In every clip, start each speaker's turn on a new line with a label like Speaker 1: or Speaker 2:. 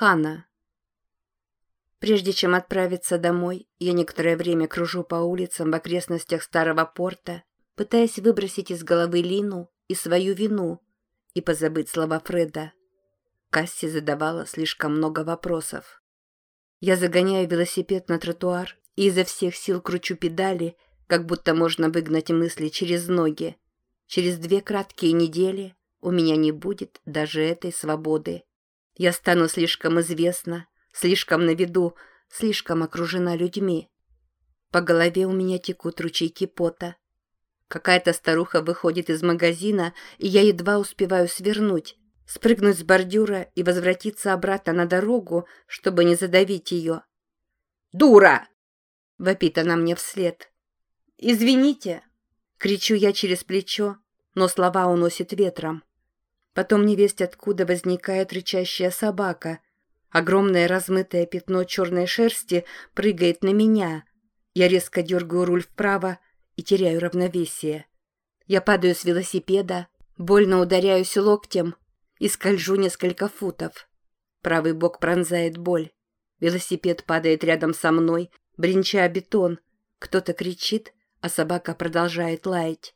Speaker 1: Хана. Прежде чем отправиться домой, я некоторое время кружу по улицам в окрестностях старого порта, пытаясь выбросить из головы Лину и свою вину и позабыть слова Фреда. Касси задавала слишком много вопросов. Я загоняю велосипед на тротуар и изо всех сил кручу педали, как будто можно выгнать мысли через ноги. Через две краткие недели у меня не будет даже этой свободы. Я стану слишком известна, слишком на виду, слишком окружена людьми. По голове у меня текут ручейки пота. Какая-то старуха выходит из магазина, и я едва успеваю свернуть, спрыгнуть с бордюра и возвратиться обратно на дорогу, чтобы не задавить ее. «Дура!» — вопит она мне вслед. «Извините!» — кричу я через плечо, но слова уносит ветром. Потом невесть откуда возникает рычащая собака. Огромное размытое пятно черной шерсти прыгает на меня. Я резко дергаю руль вправо и теряю равновесие. Я падаю с велосипеда, больно ударяюсь локтем и скольжу несколько футов. Правый бок пронзает боль. Велосипед падает рядом со мной, бренча бетон. Кто-то кричит, а собака продолжает лаять.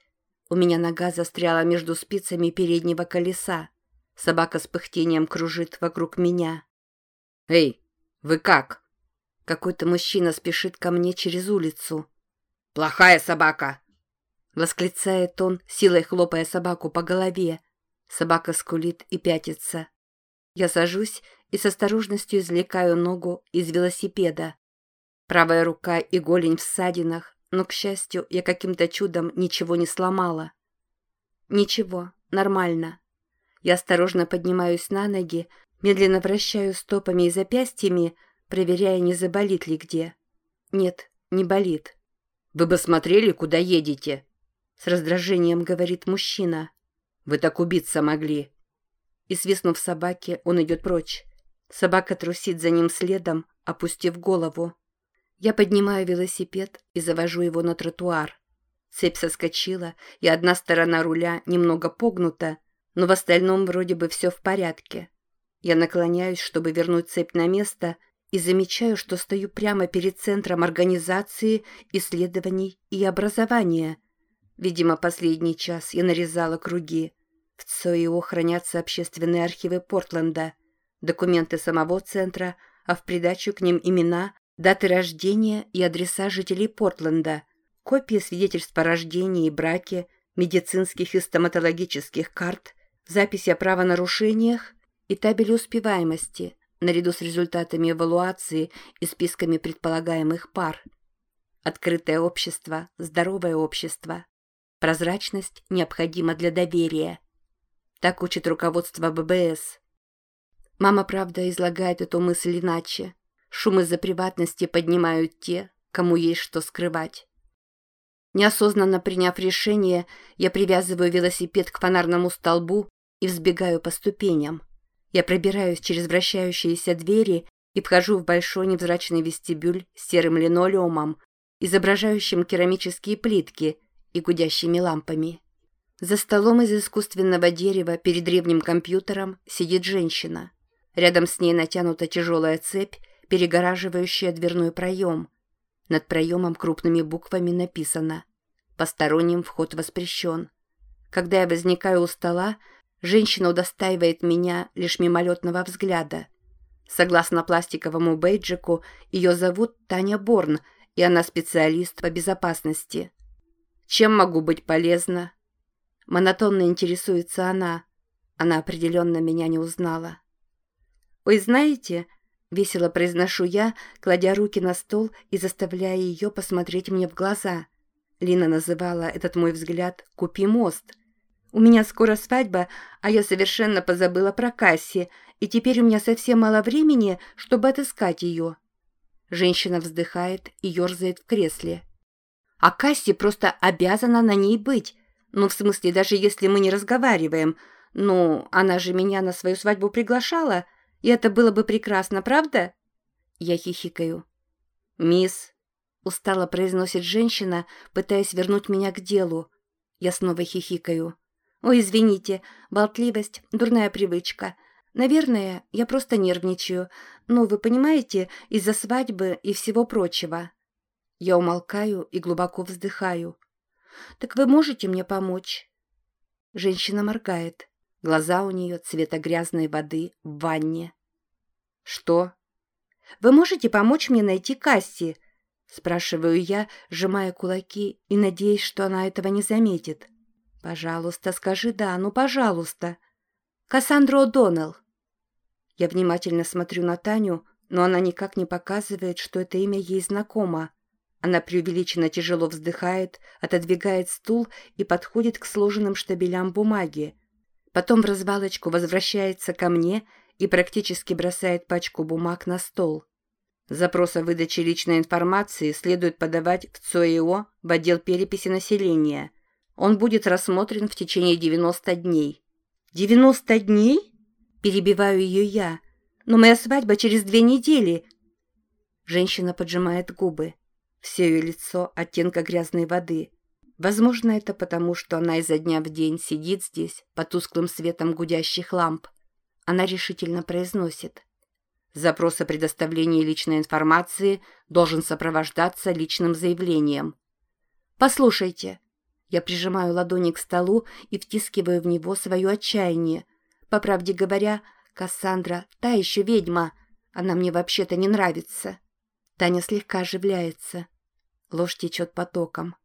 Speaker 1: У меня нога застряла между спицами переднего колеса. Собака с пыхтением кружит вокруг меня. «Эй, вы как?» Какой-то мужчина спешит ко мне через улицу. «Плохая собака!» Восклицает он, силой хлопая собаку по голове. Собака скулит и пятится. Я сажусь и с осторожностью извлекаю ногу из велосипеда. Правая рука и голень в ссадинах, но, к счастью, я каким-то чудом ничего не сломала. Ничего, нормально. Я осторожно поднимаюсь на ноги, медленно вращаю стопами и запястьями, проверяя, не заболит ли где. Нет, не болит. «Вы бы смотрели, куда едете?» С раздражением говорит мужчина. «Вы так убиться могли». И свистнув собаке, он идет прочь. Собака трусит за ним следом, опустив голову. Я поднимаю велосипед и завожу его на тротуар. Цепь соскочила, и одна сторона руля немного погнута, но в остальном вроде бы все в порядке. Я наклоняюсь, чтобы вернуть цепь на место, и замечаю, что стою прямо перед центром организации, исследований и образования. Видимо, последний час я нарезала круги. В ЦОИО хранятся общественные архивы Портленда, документы самого центра, а в придачу к ним имена, даты рождения и адреса жителей Портленда, копии свидетельств о рождении и браке, медицинских и стоматологических карт, записи о правонарушениях и табели успеваемости, наряду с результатами эвалуации и списками предполагаемых пар. Открытое общество, здоровое общество. Прозрачность необходима для доверия. Так учит руководство ББС. Мама, правда, излагает эту мысль иначе. Шум из-за приватности поднимают те, кому есть что скрывать. Неосознанно приняв решение, я привязываю велосипед к фонарному столбу и взбегаю по ступеням. Я пробираюсь через вращающиеся двери и вхожу в большой невзрачный вестибюль с серым линолеумом, изображающим керамические плитки и гудящими лампами. За столом из искусственного дерева перед древним компьютером сидит женщина. Рядом с ней натянута тяжелая цепь, перегораживающая дверной проем. Над проемом крупными буквами написано «Посторонним вход воспрещен». Когда я возникаю у стола, женщина удостаивает меня лишь мимолетного взгляда. Согласно пластиковому бейджику, ее зовут Таня Борн, и она специалист по безопасности. Чем могу быть полезна? Монотонно интересуется она. Она определенно меня не узнала. «Ой, знаете, Весело произношу я, кладя руки на стол и заставляя ее посмотреть мне в глаза. Лина называла этот мой взгляд «Купи мост». У меня скоро свадьба, а я совершенно позабыла про Касси, и теперь у меня совсем мало времени, чтобы отыскать ее. Женщина вздыхает и ерзает в кресле. А Касси просто обязана на ней быть. Ну, в смысле, даже если мы не разговариваем. Ну, она же меня на свою свадьбу приглашала, и это было бы прекрасно, правда?» Я хихикаю. «Мисс», — устало произносит женщина, пытаясь вернуть меня к делу. Я снова хихикаю. «Ой, извините, болтливость, дурная привычка. Наверное, я просто нервничаю. Ну, вы понимаете, из-за свадьбы и всего прочего. Я умолкаю и глубоко вздыхаю. Так вы можете мне помочь? Женщина моргает. Глаза у нее цвета грязной воды в ванне. Что? Вы можете помочь мне найти Касси? Спрашиваю я, сжимая кулаки и надеясь, что она этого не заметит. Пожалуйста, скажи «да», ну, пожалуйста. Кассандра О'Доннелл. Я внимательно смотрю на Таню, но она никак не показывает, что это имя ей знакомо. Она преувеличенно тяжело вздыхает, отодвигает стул и подходит к сложенным штабелям бумаги. Потом в развалочку возвращается ко мне и практически бросает пачку бумаг на стол. Запрос о выдаче личной информации следует подавать в ЦОИО в отдел переписи населения. Он будет рассмотрен в течение 90 дней. 90 дней? Перебиваю ее я. Но моя свадьба через две недели. Женщина поджимает губы. Все ее лицо оттенка грязной воды. Возможно, это потому, что она изо дня в день сидит здесь, под тусклым светом гудящих ламп. Она решительно произносит. Запрос о предоставлении личной информации должен сопровождаться личным заявлением. «Послушайте». Я прижимаю ладони к столу и втискиваю в него свое отчаяние – по правде говоря, Кассандра — та еще ведьма. Она мне вообще-то не нравится. Таня слегка оживляется. Ложь течет потоком.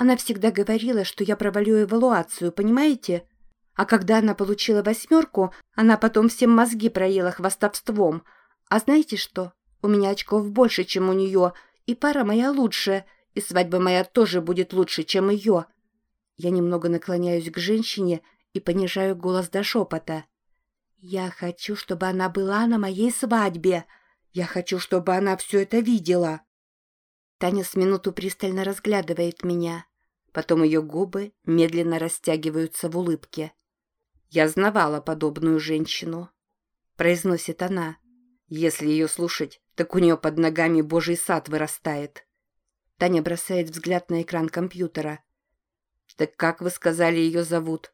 Speaker 1: Она всегда говорила, что я провалю эвалуацию, понимаете? А когда она получила восьмерку, она потом всем мозги проела хвастовством. А знаете что? У меня очков больше, чем у нее, и пара моя лучшая, и свадьба моя тоже будет лучше, чем ее. Я немного наклоняюсь к женщине и понижаю голос до шепота. «Я хочу, чтобы она была на моей свадьбе. Я хочу, чтобы она все это видела». Таня с минуту пристально разглядывает меня. Потом ее губы медленно растягиваются в улыбке. «Я знавала подобную женщину», — произносит она. «Если ее слушать, так у нее под ногами божий сад вырастает». Таня бросает взгляд на экран компьютера. «Так как вы сказали, ее зовут?»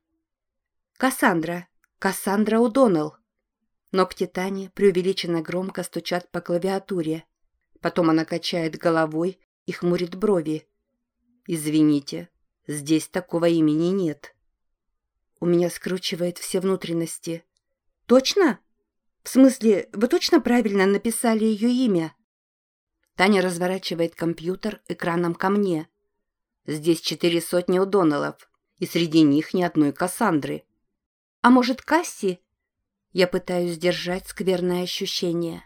Speaker 1: «Кассандра», Кассандра Удоннелл. Ногти Тани преувеличенно громко стучат по клавиатуре. Потом она качает головой и хмурит брови. «Извините, здесь такого имени нет». У меня скручивает все внутренности. «Точно? В смысле, вы точно правильно написали ее имя?» Таня разворачивает компьютер экраном ко мне. «Здесь четыре сотни Удоннеллов, и среди них ни одной Кассандры». А может, Касси? Я пытаюсь сдержать скверное ощущение.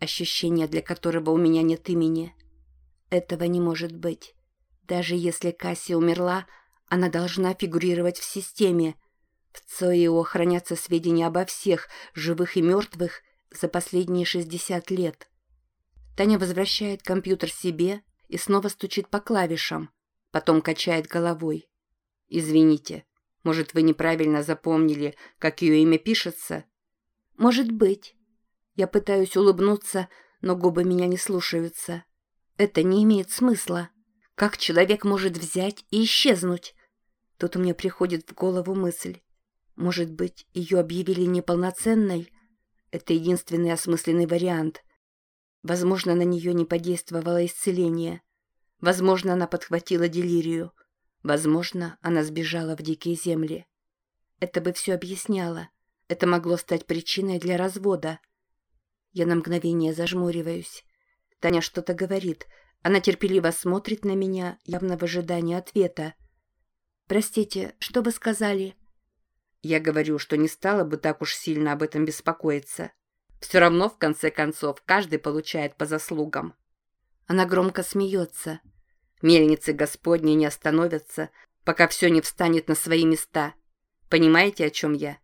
Speaker 1: Ощущение, для которого у меня нет имени. Этого не может быть. Даже если Касси умерла, она должна фигурировать в системе. В ЦОИО хранятся сведения обо всех, живых и мертвых, за последние 60 лет. Таня возвращает компьютер себе и снова стучит по клавишам, потом качает головой. «Извините, может, вы неправильно запомнили, как ее имя пишется? Может быть. Я пытаюсь улыбнуться, но губы меня не слушаются. Это не имеет смысла. Как человек может взять и исчезнуть? Тут мне приходит в голову мысль. Может быть, ее объявили неполноценной? Это единственный осмысленный вариант. Возможно, на нее не подействовало исцеление. Возможно, она подхватила делирию. Возможно, она сбежала в дикие земли. Это бы все объясняло. Это могло стать причиной для развода. Я на мгновение зажмуриваюсь. Таня что-то говорит. Она терпеливо смотрит на меня, явно в ожидании ответа. «Простите, что вы сказали?» Я говорю, что не стала бы так уж сильно об этом беспокоиться. Все равно, в конце концов, каждый получает по заслугам. Она громко смеется. Мельницы Господни не остановятся, пока все не встанет на свои места. Понимаете, о чем я?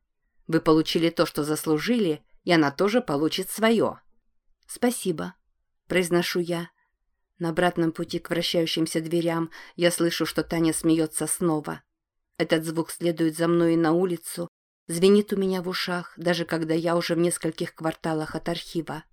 Speaker 1: Вы получили то, что заслужили, и она тоже получит свое. Спасибо, произношу я. На обратном пути к вращающимся дверям я слышу, что Таня смеется снова. Этот звук следует за мной на улицу, звенит у меня в ушах, даже когда я уже в нескольких кварталах от архива.